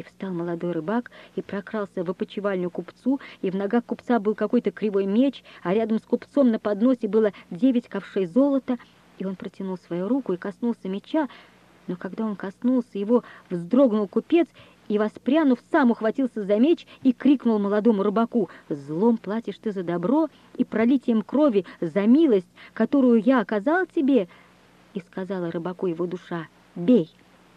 И встал молодой рыбак и прокрался в опочивальню купцу, и в ногах купца был какой-то кривой меч, а рядом с купцом на подносе было девять ковшей золота, и он протянул свою руку и коснулся меча, но когда он коснулся его, вздрогнул купец и, воспрянув, сам ухватился за меч и крикнул молодому рыбаку, «Злом платишь ты за добро и пролитием крови за милость, которую я оказал тебе!» И сказала рыбаку его душа, «Бей!»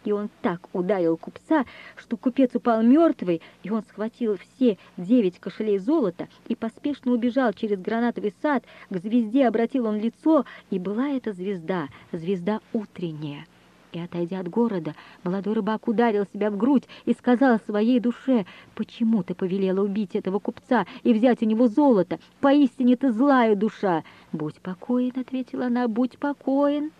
И он так ударил купца, что купец упал мертвый, и он схватил все девять кошелей золота и поспешно убежал через гранатовый сад, к звезде обратил он лицо, и была эта звезда, звезда утренняя. И, отойдя от города, молодой рыбак ударил себя в грудь и сказал своей душе, «Почему ты повелела убить этого купца и взять у него золото? Поистине ты злая душа!» «Будь покоен», — ответила она, — «будь покоен».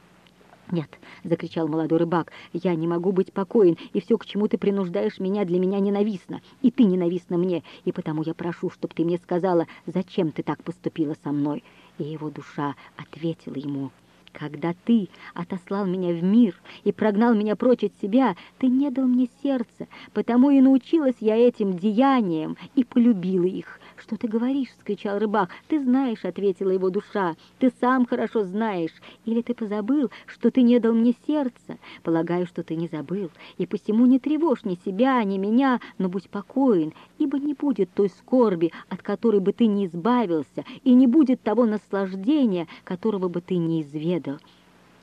«Нет», — закричал молодой рыбак, — «я не могу быть покоен, и все, к чему ты принуждаешь меня, для меня ненавистно, и ты ненавистна мне, и потому я прошу, чтобы ты мне сказала, зачем ты так поступила со мной». И его душа ответила ему, «Когда ты отослал меня в мир и прогнал меня прочь от себя, ты не дал мне сердца, потому и научилась я этим деяниям и полюбила их. «Что ты говоришь?» — скричал рыбак. «Ты знаешь», — ответила его душа, — «ты сам хорошо знаешь. Или ты позабыл, что ты не дал мне сердца? Полагаю, что ты не забыл, и посему не тревожь ни себя, ни меня, но будь покоен, ибо не будет той скорби, от которой бы ты не избавился, и не будет того наслаждения, которого бы ты не изведал».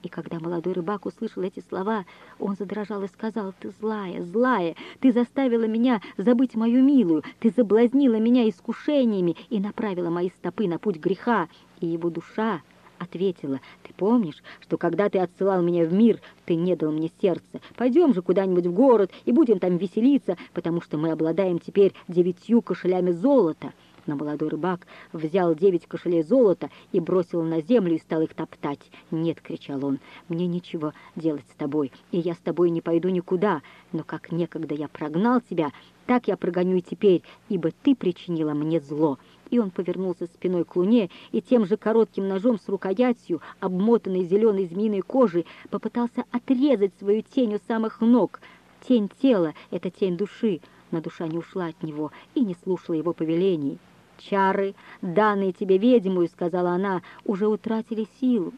И когда молодой рыбак услышал эти слова, он задрожал и сказал, «Ты злая, злая, ты заставила меня забыть мою милую, ты заблазнила меня искушениями и направила мои стопы на путь греха». И его душа ответила, «Ты помнишь, что когда ты отсылал меня в мир, ты не дал мне сердце? Пойдем же куда-нибудь в город и будем там веселиться, потому что мы обладаем теперь девятью кошелями золота». Но молодой рыбак взял девять кошелей золота и бросил на землю и стал их топтать. «Нет», — кричал он, — «мне нечего делать с тобой, и я с тобой не пойду никуда. Но как некогда я прогнал тебя, так я прогоню и теперь, ибо ты причинила мне зло». И он повернулся спиной к луне и тем же коротким ножом с рукоятью, обмотанной зеленой змеиной кожей, попытался отрезать свою тень у самых ног. Тень тела — это тень души, но душа не ушла от него и не слушала его повелений. «Чары, данные тебе ведьмою, — сказала она, — уже утратили силу.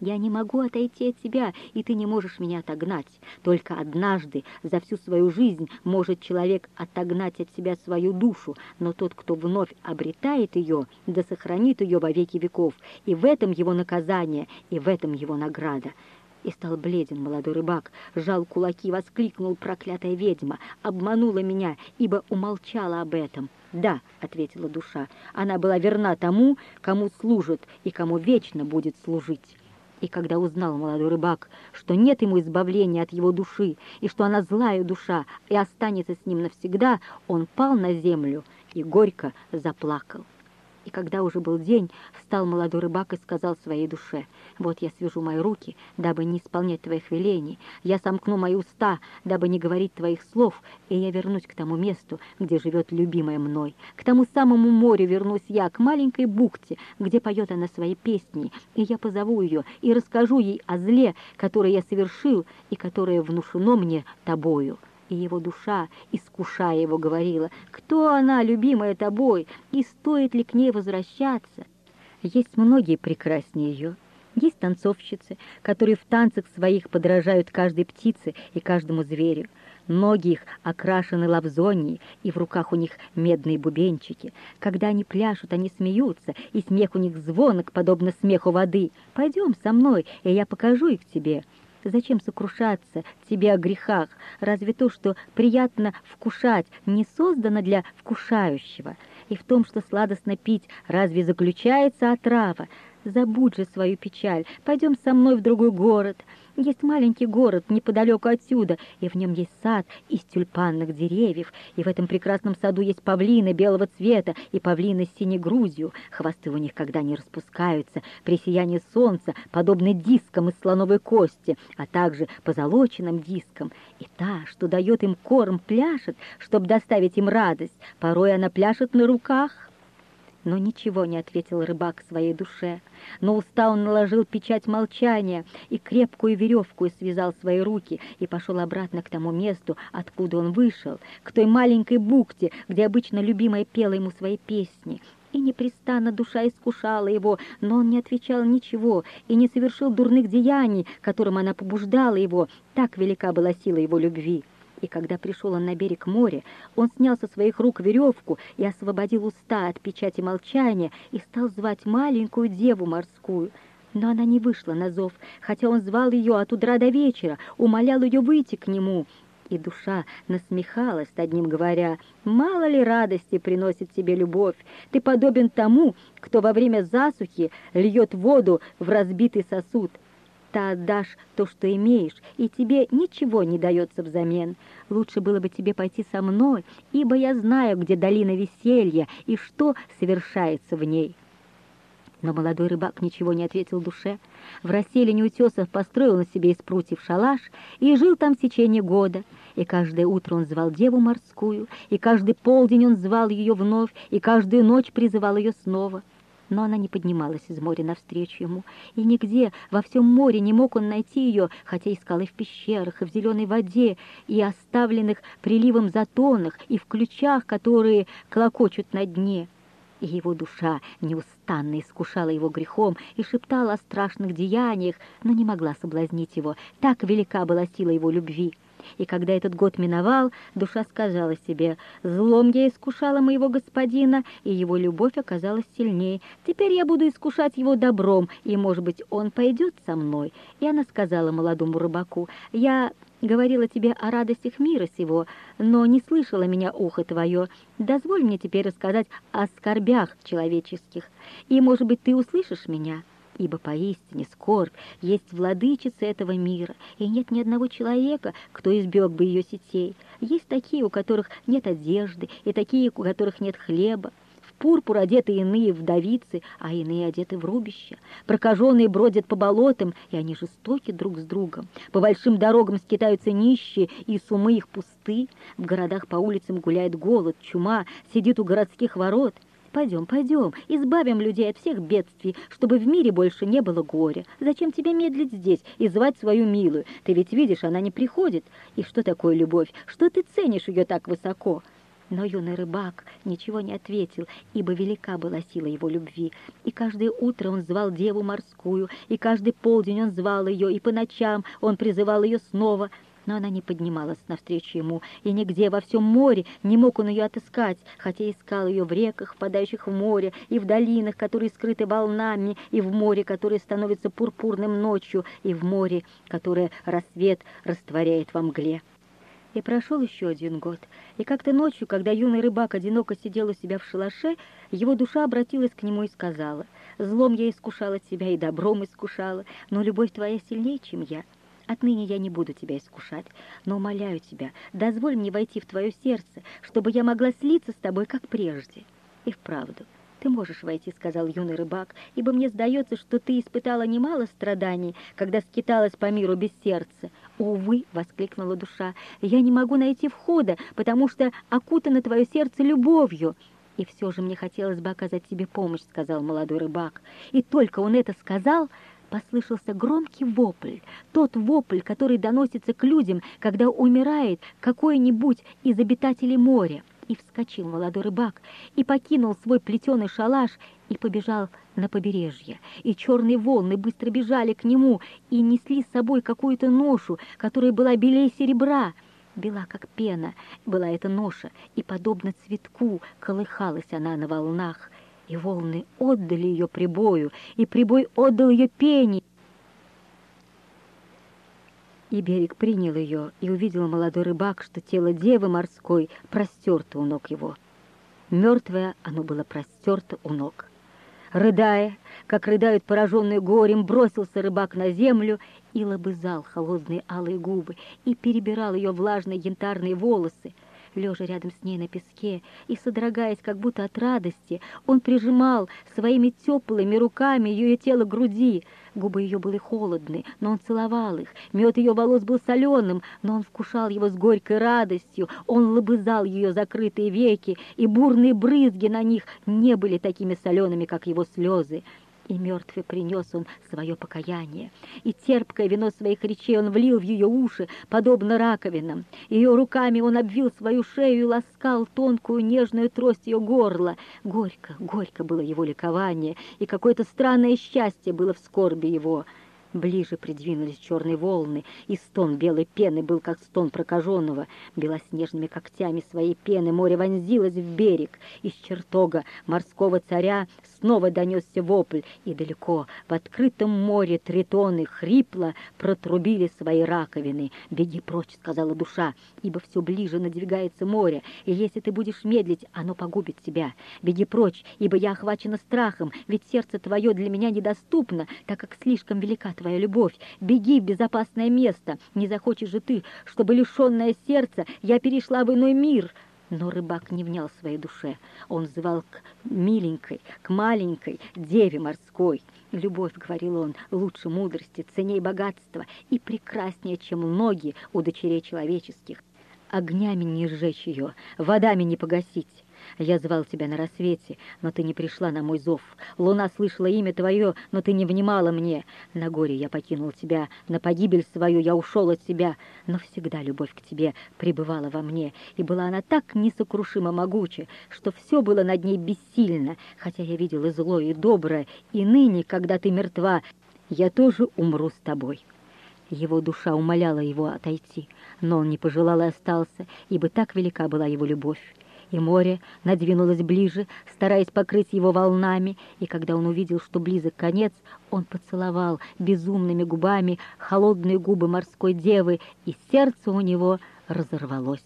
Я не могу отойти от тебя, и ты не можешь меня отогнать. Только однажды за всю свою жизнь может человек отогнать от себя свою душу, но тот, кто вновь обретает ее, да сохранит ее во веки веков, и в этом его наказание, и в этом его награда. И стал бледен молодой рыбак, сжал кулаки, воскликнул проклятая ведьма, обманула меня, ибо умолчала об этом. «Да», — ответила душа, — «она была верна тому, кому служит и кому вечно будет служить». И когда узнал молодой рыбак, что нет ему избавления от его души, и что она злая душа и останется с ним навсегда, он пал на землю и горько заплакал. И когда уже был день, встал молодой рыбак и сказал своей душе, «Вот я свяжу мои руки, дабы не исполнять твоих велений, я сомкну мои уста, дабы не говорить твоих слов, и я вернусь к тому месту, где живет любимая мной. К тому самому морю вернусь я, к маленькой бухте, где поет она свои песни, и я позову ее и расскажу ей о зле, которое я совершил и которое внушено мне тобою» и его душа, искушая его, говорила, «Кто она, любимая тобой, и стоит ли к ней возвращаться?» Есть многие прекраснее ее. Есть танцовщицы, которые в танцах своих подражают каждой птице и каждому зверю. Ноги их окрашены лавзонией, и в руках у них медные бубенчики. Когда они пляшут, они смеются, и смех у них звонок, подобно смеху воды. Пойдем со мной, и я покажу их тебе. Зачем сокрушаться тебе о грехах? Разве то, что приятно вкушать, не создано для вкушающего? И в том, что сладостно пить, разве заключается отрава? Забудь же свою печаль, пойдем со мной в другой город». Есть маленький город неподалеку отсюда, и в нем есть сад из тюльпанных деревьев, и в этом прекрасном саду есть павлины белого цвета и павлины с синей грудью. Хвосты у них когда не распускаются, при сиянии солнца подобны дискам из слоновой кости, а также позолоченным дискам. И та, что дает им корм, пляшет, чтобы доставить им радость. Порой она пляшет на руках, Но ничего не ответил рыбак своей душе. Но уста он наложил печать молчания и крепкую веревку связал свои руки и пошел обратно к тому месту, откуда он вышел, к той маленькой бухте, где обычно любимая пела ему свои песни. И непрестанно душа искушала его, но он не отвечал ничего и не совершил дурных деяний, которым она побуждала его, так велика была сила его любви и когда пришел он на берег моря, он снял со своих рук веревку и освободил уста от печати молчания и стал звать маленькую деву морскую. Но она не вышла на зов, хотя он звал ее от утра до вечера, умолял ее выйти к нему. И душа насмехалась над ним, говоря, «Мало ли радости приносит тебе любовь? Ты подобен тому, кто во время засухи льет воду в разбитый сосуд ты отдашь то, что имеешь, и тебе ничего не дается взамен. Лучше было бы тебе пойти со мной, ибо я знаю, где долина веселья и что совершается в ней». Но молодой рыбак ничего не ответил душе. В расселине утесов построил на себе из прутьев шалаш и жил там в течение года. И каждое утро он звал деву морскую, и каждый полдень он звал ее вновь, и каждую ночь призывал ее снова но она не поднималась из моря навстречу ему, и нигде во всем море не мог он найти ее, хотя искал и в пещерах, и в зеленой воде, и оставленных приливом затонах, и в ключах, которые клокочут на дне. И его душа неустанно искушала его грехом и шептала о страшных деяниях, но не могла соблазнить его, так велика была сила его любви. И когда этот год миновал, душа сказала себе, «Злом я искушала моего господина, и его любовь оказалась сильнее. Теперь я буду искушать его добром, и, может быть, он пойдет со мной». И она сказала молодому рыбаку, «Я говорила тебе о радостях мира сего, но не слышала меня ухо твое. Дозволь мне теперь рассказать о скорбях человеческих, и, может быть, ты услышишь меня» ибо поистине скорбь есть владычица этого мира, и нет ни одного человека, кто избег бы ее сетей. Есть такие, у которых нет одежды, и такие, у которых нет хлеба. В пурпур одеты иные вдовицы, а иные одеты в рубища. Прокаженные бродят по болотам, и они жестоки друг с другом. По большим дорогам скитаются нищие, и сумы их пусты. В городах по улицам гуляет голод, чума, сидит у городских ворот — Пойдем, пойдем, избавим людей от всех бедствий, чтобы в мире больше не было горя. Зачем тебе медлить здесь и звать свою милую? Ты ведь видишь, она не приходит. И что такое любовь? Что ты ценишь ее так высоко?» Но юный рыбак ничего не ответил, ибо велика была сила его любви. И каждое утро он звал деву морскую, и каждый полдень он звал ее, и по ночам он призывал ее снова — но она не поднималась навстречу ему, и нигде во всем море не мог он ее отыскать, хотя искал ее в реках, впадающих в море, и в долинах, которые скрыты волнами, и в море, которое становится пурпурным ночью, и в море, которое рассвет растворяет во мгле. И прошел еще один год, и как-то ночью, когда юный рыбак одиноко сидел у себя в шалаше, его душа обратилась к нему и сказала, «Злом я искушала тебя и добром искушала, но любовь твоя сильнее, чем я». Отныне я не буду тебя искушать, но умоляю тебя, дозволь мне войти в твое сердце, чтобы я могла слиться с тобой, как прежде. И вправду, ты можешь войти, — сказал юный рыбак, — ибо мне сдается, что ты испытала немало страданий, когда скиталась по миру без сердца. «Увы!» — воскликнула душа. «Я не могу найти входа, потому что окутано твое сердце любовью». «И все же мне хотелось бы оказать тебе помощь», — сказал молодой рыбак. И только он это сказал, послышался громкий вопль, тот вопль, который доносится к людям, когда умирает какой-нибудь из обитателей моря. И вскочил молодой рыбак, и покинул свой плетеный шалаш, и побежал на побережье. И черные волны быстро бежали к нему, и несли с собой какую-то ношу, которая была белее серебра. Бела, как пена, была эта ноша, и, подобно цветку, колыхалась она на волнах и волны отдали ее прибою, и прибой отдал ее пени. И берег принял ее, и увидел молодой рыбак, что тело девы морской простерто у ног его. Мертвое оно было простерто у ног. Рыдая, как рыдают пораженные горем, бросился рыбак на землю и лобызал холодные алые губы, и перебирал ее влажные янтарные волосы. Лежа рядом с ней на песке, и, содрогаясь как будто от радости, он прижимал своими теплыми руками ее тело к груди. Губы ее были холодны, но он целовал их. Мед ее волос был соленым, но он вкушал его с горькой радостью. Он лобызал ее закрытые веки, и бурные брызги на них не были такими солеными, как его слезы. И мертвый принес он свое покаяние, и терпкое вино своих речей он влил в ее уши, подобно раковинам. Ее руками он обвил свою шею и ласкал тонкую нежную трость ее горла. Горько, горько было его ликование, и какое-то странное счастье было в скорби его. Ближе придвинулись черные волны, и стон белой пены был, как стон прокаженного. Белоснежными когтями своей пены море вонзилось в берег. Из чертога морского царя снова донесся вопль, и далеко, в открытом море, тритоны хрипло протрубили свои раковины. «Беги прочь», — сказала душа, — «ибо все ближе надвигается море, и если ты будешь медлить, оно погубит тебя. Беги прочь, ибо я охвачена страхом, ведь сердце твое для меня недоступно, так как слишком велика твоя твоя любовь. Беги в безопасное место. Не захочешь же ты, чтобы, лишенное сердца, я перешла в иной мир». Но рыбак не внял своей душе. Он взывал к миленькой, к маленькой деве морской. «Любовь, — говорил он, — лучше мудрости, ценей богатства и прекраснее, чем многие у дочерей человеческих. Огнями не сжечь ее, водами не погасить. Я звал тебя на рассвете, но ты не пришла на мой зов. Луна слышала имя твое, но ты не внимала мне. На горе я покинул тебя, на погибель свою я ушел от тебя, но всегда любовь к тебе пребывала во мне, и была она так несокрушимо могуча, что все было над ней бессильно, хотя я видел и злое, и доброе, и ныне, когда ты мертва, я тоже умру с тобой». Его душа умоляла его отойти, но он не пожелал и остался, ибо так велика была его любовь и море надвинулось ближе, стараясь покрыть его волнами, и когда он увидел, что близок конец, он поцеловал безумными губами холодные губы морской девы, и сердце у него разорвалось.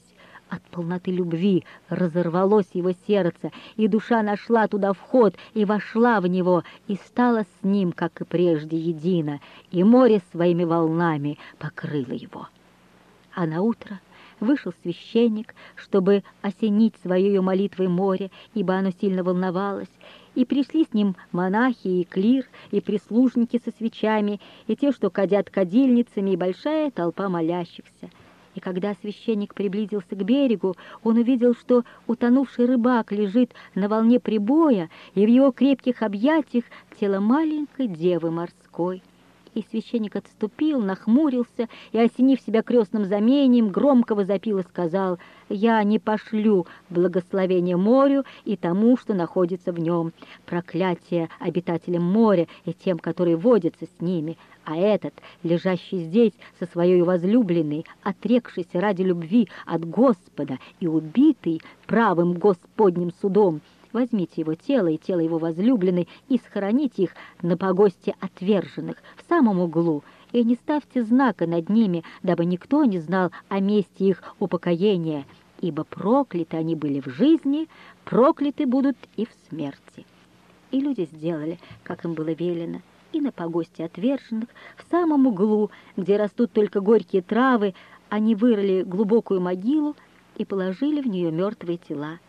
От полноты любви разорвалось его сердце, и душа нашла туда вход и вошла в него, и стала с ним, как и прежде, едино, и море своими волнами покрыло его. А на утро Вышел священник, чтобы осенить своей молитвой море, ибо оно сильно волновалось, и пришли с ним монахи и клир, и прислужники со свечами, и те, что кадят кадильницами, и большая толпа молящихся. И когда священник приблизился к берегу, он увидел, что утонувший рыбак лежит на волне прибоя, и в его крепких объятиях тело маленькой девы морской и священник отступил, нахмурился и, осенив себя крестным знамением, громко возопил и сказал, «Я не пошлю благословение морю и тому, что находится в нем, проклятие обитателям моря и тем, которые водятся с ними, а этот, лежащий здесь со своей возлюбленной, отрекшийся ради любви от Господа и убитый правым Господним судом, Возьмите его тело и тело его возлюбленной и схороните их на погосте отверженных в самом углу, и не ставьте знака над ними, дабы никто не знал о месте их упокоения, ибо прокляты они были в жизни, прокляты будут и в смерти». И люди сделали, как им было велено, и на погосте отверженных, в самом углу, где растут только горькие травы, они вырыли глубокую могилу и положили в нее мертвые тела.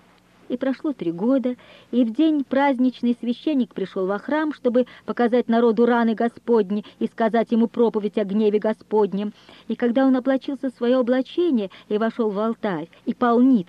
И прошло три года, и в день праздничный священник пришел во храм, чтобы показать народу раны Господни и сказать ему проповедь о гневе Господнем. И когда он облачился в свое облачение и вошел в алтарь и полниц,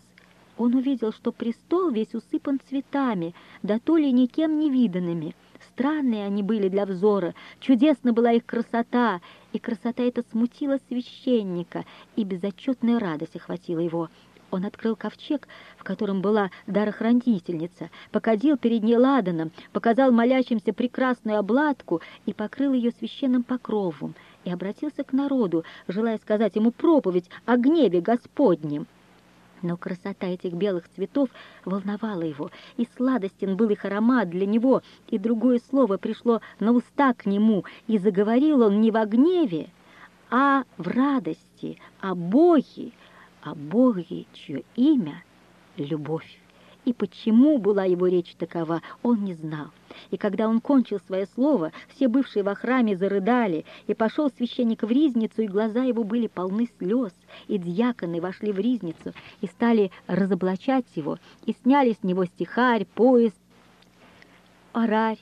он увидел, что престол весь усыпан цветами, да то ли никем не виданными. Странные они были для взора, чудесна была их красота, и красота эта смутила священника, и безотчетная радость охватила его. Он открыл ковчег, в котором была дарохранительница, покадил перед ней ладаном, показал молящимся прекрасную обладку и покрыл ее священным покровом, и обратился к народу, желая сказать ему проповедь о гневе Господнем. Но красота этих белых цветов волновала его, и сладостен был их аромат для него, и другое слово пришло на уста к нему, и заговорил он не во гневе, а в радости, о Боге, о Боге, чье имя — любовь. И почему была его речь такова, он не знал. И когда он кончил свое слово, все бывшие во храме зарыдали, и пошел священник в ризницу, и глаза его были полны слез, и дьяконы вошли в ризницу, и стали разоблачать его, и сняли с него стихарь, пояс, орарь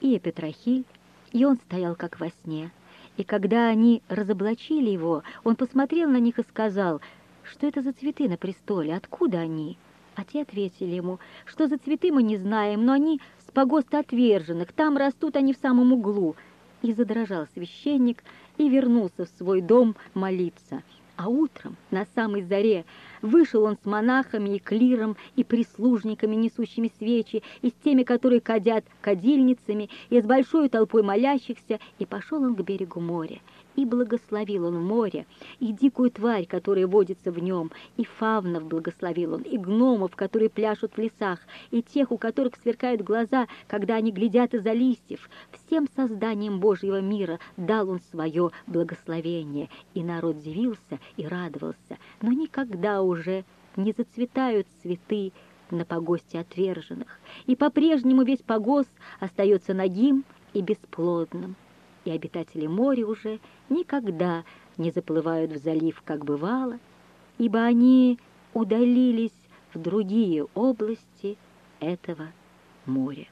и эпитрахиль, и он стоял как во сне. И когда они разоблачили его, он посмотрел на них и сказал, что это за цветы на престоле, откуда они? А те ответили ему, что за цветы мы не знаем, но они с погоста отверженных, там растут они в самом углу. И задрожал священник и вернулся в свой дом молиться. А утром, на самой заре, вышел он с монахами и клиром, и прислужниками, несущими свечи, и с теми, которые кадят кадильницами, и с большой толпой молящихся, и пошел он к берегу моря и благословил он море, и дикую тварь, которая водится в нем, и фавнов благословил он, и гномов, которые пляшут в лесах, и тех, у которых сверкают глаза, когда они глядят из-за листьев. Всем созданием Божьего мира дал он свое благословение, и народ дивился и радовался, но никогда уже не зацветают цветы на погосте отверженных, и по-прежнему весь погост остается нагим и бесплодным и обитатели моря уже никогда не заплывают в залив, как бывало, ибо они удалились в другие области этого моря.